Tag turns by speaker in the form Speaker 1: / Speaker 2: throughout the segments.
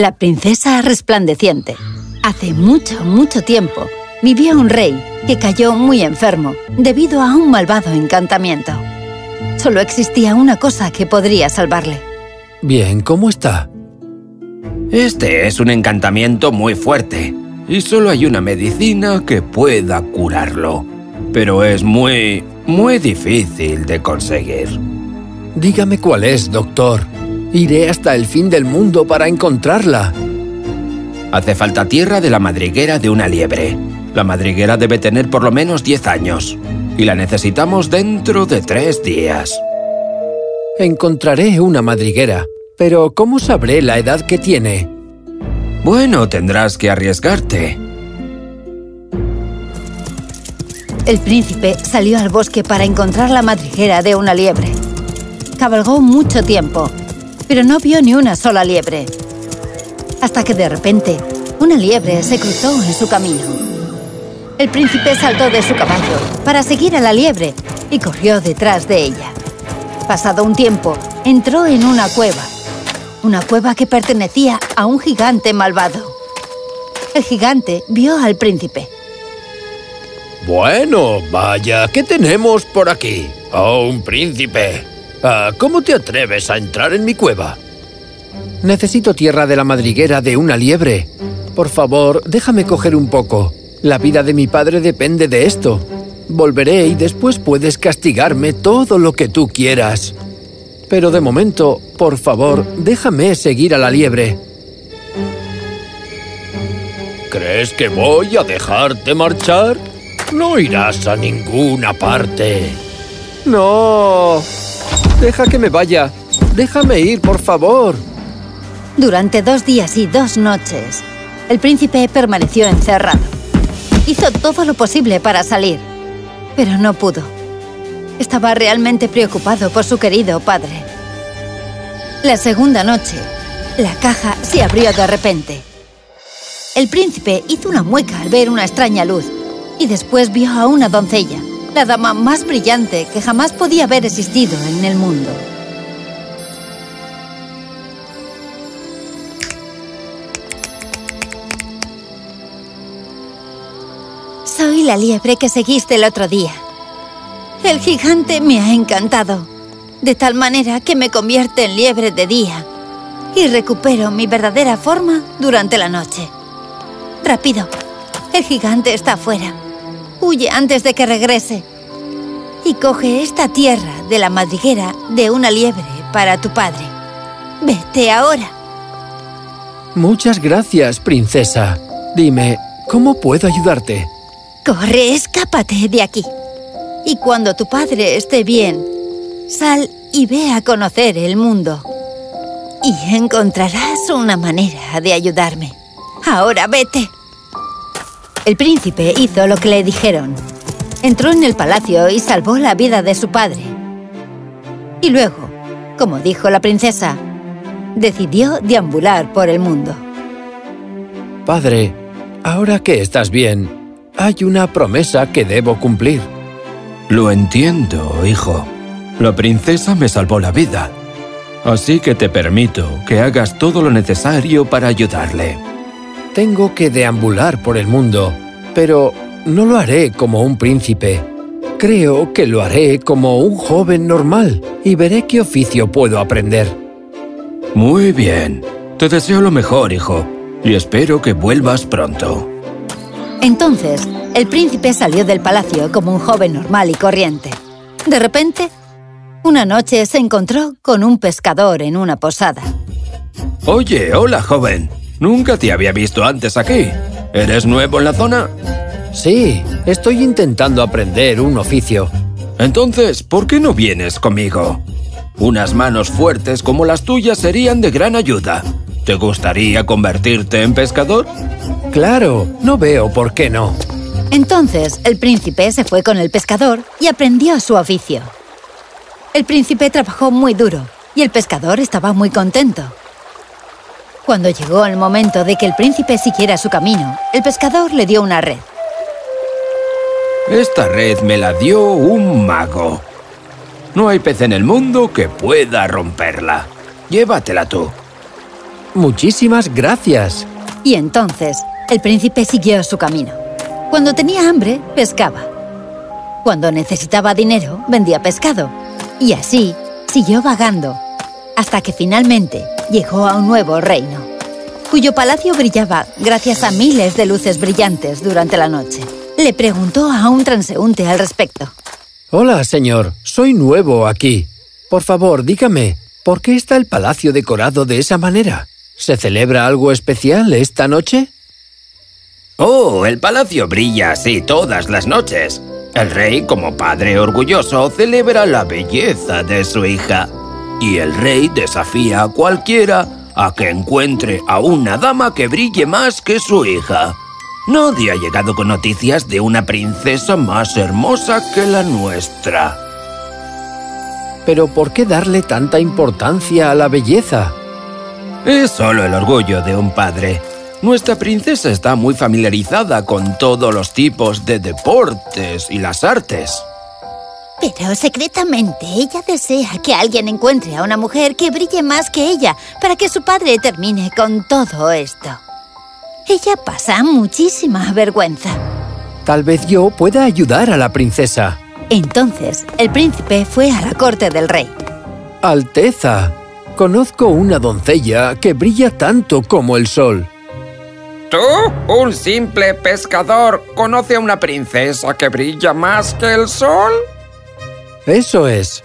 Speaker 1: La princesa resplandeciente. Hace mucho, mucho tiempo, vivía un rey que cayó muy enfermo debido a un malvado encantamiento. Solo existía una cosa que podría salvarle.
Speaker 2: Bien, ¿cómo está?
Speaker 3: Este es un encantamiento muy fuerte y solo hay una medicina que pueda curarlo. Pero es muy, muy difícil de conseguir.
Speaker 2: Dígame cuál es, doctor. Iré hasta el fin del mundo para encontrarla.
Speaker 3: Hace falta tierra de la madriguera de una liebre. La madriguera debe tener por lo menos 10 años. Y la necesitamos dentro de tres días.
Speaker 2: Encontraré una madriguera. Pero ¿cómo sabré la edad que tiene?
Speaker 3: Bueno, tendrás que arriesgarte.
Speaker 1: El príncipe salió al bosque para encontrar la madriguera de una liebre. Cabalgó mucho tiempo, pero no vio ni una sola liebre. Hasta que de repente, una liebre se cruzó en su camino. El príncipe saltó de su caballo para seguir a la liebre y corrió detrás de ella. Pasado un tiempo, entró en una cueva. Una cueva que pertenecía a un gigante malvado. El gigante vio al príncipe.
Speaker 2: Bueno, vaya, ¿qué tenemos por aquí? Oh, un príncipe. Ah, ¿Cómo te atreves a entrar en mi cueva? Necesito tierra de la madriguera de una liebre. Por favor, déjame coger un poco. La vida de mi padre depende de esto. Volveré y después puedes castigarme todo lo que tú quieras. Pero de momento, por favor, déjame seguir a la liebre. ¿Crees que voy a dejarte marchar? No irás a ninguna parte. ¡No! Deja que me vaya. Déjame ir, por favor.
Speaker 1: Durante dos días y dos noches, el príncipe permaneció encerrado. Hizo todo lo posible para salir, pero no pudo. Estaba realmente preocupado por su querido padre. La segunda noche, la caja se abrió de repente. El príncipe hizo una mueca al ver una extraña luz y después vio a una doncella, la dama más brillante que jamás podía haber existido en el mundo. Soy la liebre que seguiste el otro día. El gigante me ha encantado, de tal manera que me convierte en liebre de día y recupero mi verdadera forma durante la noche. Rápido, el gigante está afuera. Huye antes de que regrese. Y coge esta tierra de la madriguera de una liebre para tu padre. Vete ahora.
Speaker 2: Muchas gracias, princesa. Dime, ¿cómo puedo ayudarte?
Speaker 1: Corre, escápate de aquí. Y cuando tu padre esté bien, sal y ve a conocer el mundo. Y encontrarás una manera de ayudarme. Ahora vete. El príncipe hizo lo que le dijeron. Entró en el palacio y salvó la vida de su padre. Y luego, como dijo la princesa, decidió deambular por el mundo.
Speaker 2: Padre, ahora que estás bien, hay una promesa que debo cumplir.
Speaker 3: Lo entiendo, hijo. La princesa me salvó la vida. Así que te permito que hagas todo lo necesario para ayudarle.
Speaker 2: Tengo que deambular por el mundo, pero no lo haré como un príncipe. Creo que lo haré como un joven normal y veré qué oficio puedo aprender.
Speaker 3: Muy bien. Te deseo lo mejor, hijo, y espero que vuelvas pronto.
Speaker 1: Entonces, el príncipe salió del palacio como un joven normal y corriente. De repente, una noche se encontró con un pescador en una posada.
Speaker 3: Oye, hola, joven. Nunca te había visto antes aquí. ¿Eres nuevo en la zona?
Speaker 2: Sí, estoy intentando aprender un oficio.
Speaker 3: Entonces, ¿por qué no vienes conmigo? Unas manos fuertes como las tuyas serían de gran ayuda. ¿Te gustaría convertirte en pescador?
Speaker 2: Claro, no veo por qué no.
Speaker 1: Entonces, el príncipe se fue con el pescador y aprendió su oficio. El príncipe trabajó muy duro y el pescador estaba muy contento. Cuando llegó el momento de que el príncipe siguiera su camino, el pescador le dio una red.
Speaker 3: Esta red me la dio un mago. No hay pez en el mundo que pueda romperla. Llévatela tú.
Speaker 2: Muchísimas gracias.
Speaker 1: Y entonces, el príncipe siguió su camino. Cuando tenía hambre, pescaba. Cuando necesitaba dinero, vendía pescado. Y así, siguió vagando, hasta que finalmente llegó a un nuevo reino, cuyo palacio brillaba gracias a miles de luces brillantes durante la noche. Le preguntó a un transeúnte al respecto.
Speaker 2: Hola, señor. Soy nuevo aquí. Por favor, dígame, ¿por qué está el palacio decorado de esa manera? ¿Se celebra algo especial esta noche?
Speaker 3: Oh, el palacio brilla así todas las noches. El rey, como padre orgulloso, celebra la belleza de su hija. Y el rey desafía a cualquiera a que encuentre a una dama que brille más que su hija. Nadie ha llegado con noticias de una princesa más hermosa que la nuestra.
Speaker 2: Pero ¿por qué darle tanta importancia a la belleza?
Speaker 3: Es solo el orgullo de un padre. Nuestra princesa está muy familiarizada con todos los tipos de deportes y las artes.
Speaker 1: Pero secretamente ella desea que alguien encuentre a una mujer que brille más que ella para que su padre termine con todo esto. Ella pasa muchísima vergüenza.
Speaker 2: Tal vez yo pueda ayudar a la princesa.
Speaker 1: Entonces, el príncipe fue a la corte del rey.
Speaker 2: Alteza, conozco una doncella que brilla tanto como el sol.
Speaker 4: ¿Tú, un simple pescador, conoce a una princesa que brilla más que el sol?
Speaker 2: Eso es.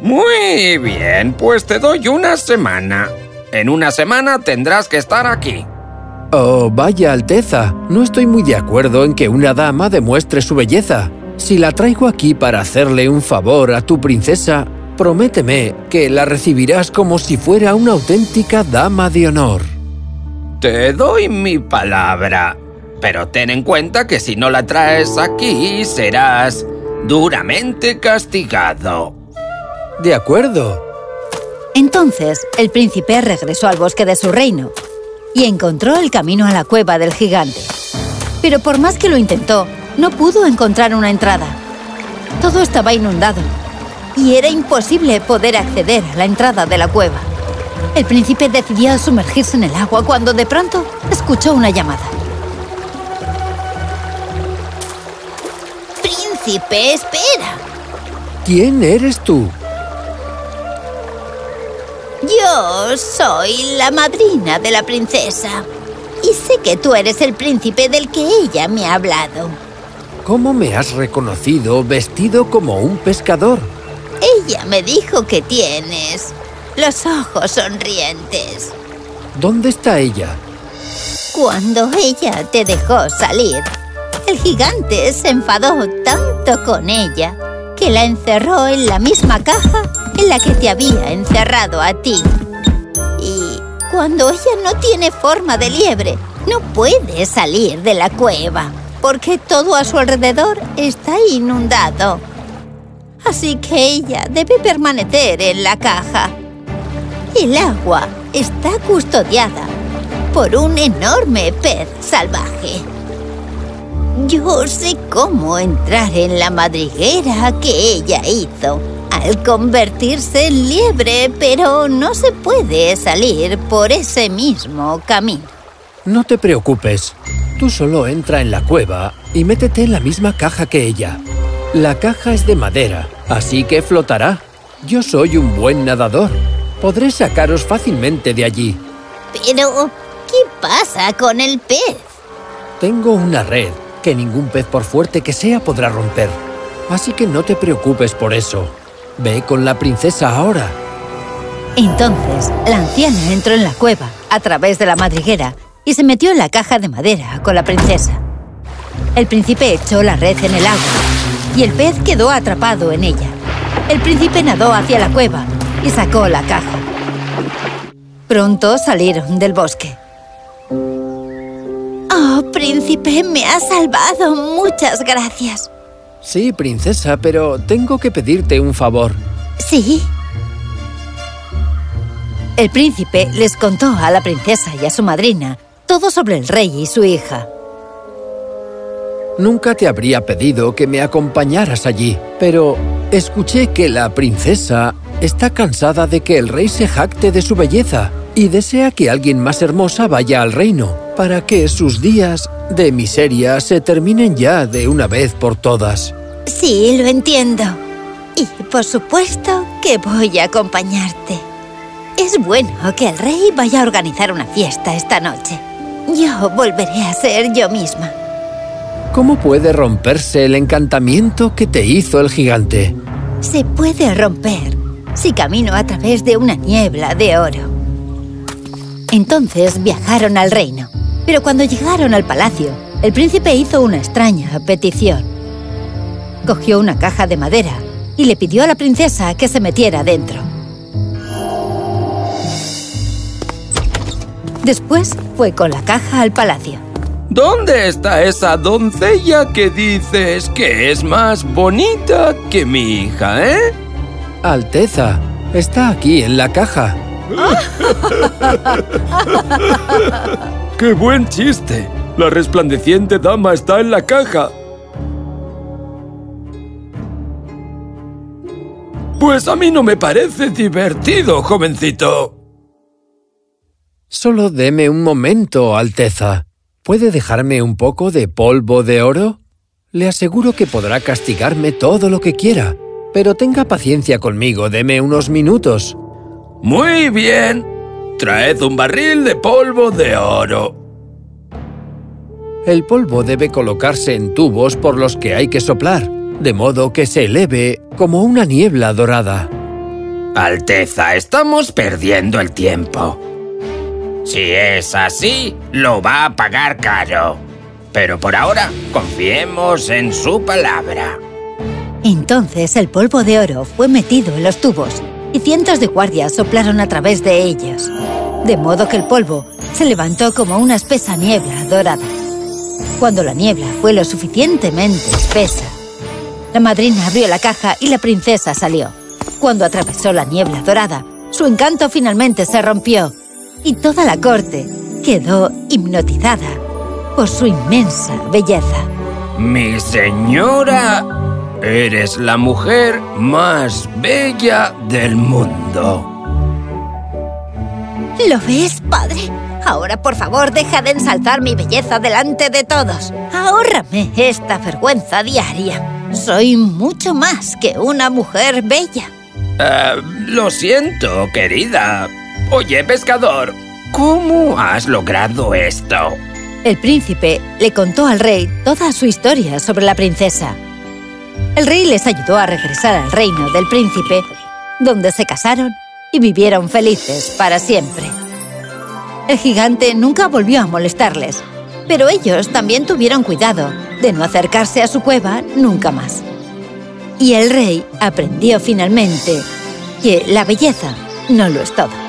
Speaker 4: Muy bien, pues te doy una semana. En una semana tendrás que estar aquí.
Speaker 2: Oh, vaya Alteza, no estoy muy de acuerdo en que una dama demuestre su belleza. Si la traigo aquí para hacerle un favor a tu princesa, prométeme que la recibirás como si fuera una auténtica dama de honor.
Speaker 4: Te doy mi palabra, pero ten en cuenta que si no la traes aquí serás duramente castigado.
Speaker 2: De acuerdo.
Speaker 1: Entonces, el príncipe regresó al bosque de su reino y encontró el camino a la cueva del gigante. Pero por más que lo intentó, no pudo encontrar una entrada. Todo estaba inundado y era imposible poder acceder a la entrada de la cueva. El príncipe decidió sumergirse en el agua cuando de pronto escuchó una llamada. ¡Príncipe, espera!
Speaker 2: ¿Quién eres tú?
Speaker 1: Yo soy la madrina de la princesa. Y sé que tú eres el príncipe del que ella me ha hablado.
Speaker 2: ¿Cómo me has reconocido vestido como un pescador?
Speaker 1: Ella me dijo que tienes los ojos sonrientes.
Speaker 2: ¿Dónde está ella?
Speaker 1: Cuando ella te dejó salir, el gigante se enfadó tanto con ella que la encerró en la misma caja en la que te había encerrado a ti. Y cuando ella no tiene forma de liebre, no puede salir de la cueva, porque todo a su alrededor está inundado. Así que ella debe permanecer en la caja. El agua está custodiada por un enorme pez salvaje. Yo sé cómo entrar en la madriguera que ella hizo al convertirse en liebre, pero no se puede salir por ese mismo camino.
Speaker 2: No te preocupes. Tú solo entra en la cueva y métete en la misma caja que ella. La caja es de madera, así que flotará. Yo soy un buen nadador. Podré sacaros fácilmente de allí.
Speaker 1: Pero, ¿qué pasa con el pez?
Speaker 2: Tengo una red que ningún pez por fuerte que sea podrá romper. Así que no te preocupes por eso. Ve con la princesa ahora.
Speaker 1: Entonces, la anciana entró en la cueva a través de la madriguera y se metió en la caja de madera con la princesa. El príncipe echó la red en el agua y el pez quedó atrapado en ella. El príncipe nadó hacia la cueva y sacó la caja. Pronto salieron del bosque. Príncipe, me has salvado. Muchas gracias.
Speaker 2: Sí, princesa, pero tengo que pedirte un favor.
Speaker 1: ¿Sí? El príncipe les contó a la princesa y a su madrina todo sobre el rey y su hija.
Speaker 2: Nunca te habría pedido que me acompañaras allí, pero escuché que la princesa está cansada de que el rey se jacte de su belleza y desea que alguien más hermosa vaya al reino, para que sus días de miseria se terminen ya de una vez por todas.
Speaker 1: Sí, lo entiendo. Y por supuesto que voy a acompañarte. Es bueno que el rey vaya a organizar una fiesta esta noche. Yo volveré a ser yo misma.
Speaker 2: ¿Cómo puede romperse el encantamiento que te hizo el gigante?
Speaker 1: Se puede romper si camino a través de una niebla de oro. Entonces viajaron al reino. Pero cuando llegaron al palacio, el príncipe hizo una extraña petición. Cogió una caja de madera y le pidió a la princesa que se metiera dentro. Después fue con la caja al palacio.
Speaker 3: ¿Dónde está esa doncella que dices que es más bonita que mi hija, eh?
Speaker 2: Alteza, está aquí en la caja.
Speaker 3: ¡Qué buen chiste! La resplandeciente dama está en la caja. Pues a mí no me parece divertido, jovencito.
Speaker 2: Solo deme un momento, Alteza. ¿Puede dejarme un poco de polvo de oro? Le aseguro que podrá castigarme todo lo que quiera. Pero tenga paciencia conmigo, deme unos minutos.
Speaker 3: Muy bien. Traed un barril de polvo de oro.
Speaker 2: El polvo debe colocarse en tubos por los que hay que soplar, de modo que se eleve como una niebla dorada.
Speaker 4: Alteza, estamos perdiendo el tiempo. Si es así, lo va a pagar caro. Pero por ahora, confiemos en su palabra.
Speaker 1: Entonces el polvo de oro fue metido en los tubos y cientos de guardias soplaron a través de ellos. De modo que el polvo se levantó como una espesa niebla dorada. Cuando la niebla fue lo suficientemente espesa, la madrina abrió la caja y la princesa salió. Cuando atravesó la niebla dorada, su encanto finalmente se rompió y toda la corte quedó hipnotizada por su inmensa belleza.
Speaker 3: Mi señora, eres la mujer más bella del mundo.
Speaker 1: ¿Lo ves, padre? Ahora, por favor, deja de ensalzar mi belleza delante de todos. Ahórrame esta vergüenza diaria. Soy mucho más que una mujer bella.
Speaker 4: Uh, lo siento, querida. Oye, pescador, ¿cómo has logrado esto?
Speaker 1: El príncipe le contó al rey toda su historia sobre la princesa. El rey les ayudó a regresar al reino del príncipe, donde se casaron y vivieron felices para siempre. El gigante nunca volvió a molestarles, pero ellos también tuvieron cuidado de no acercarse a su cueva nunca más. Y el rey aprendió finalmente que la belleza no lo es todo.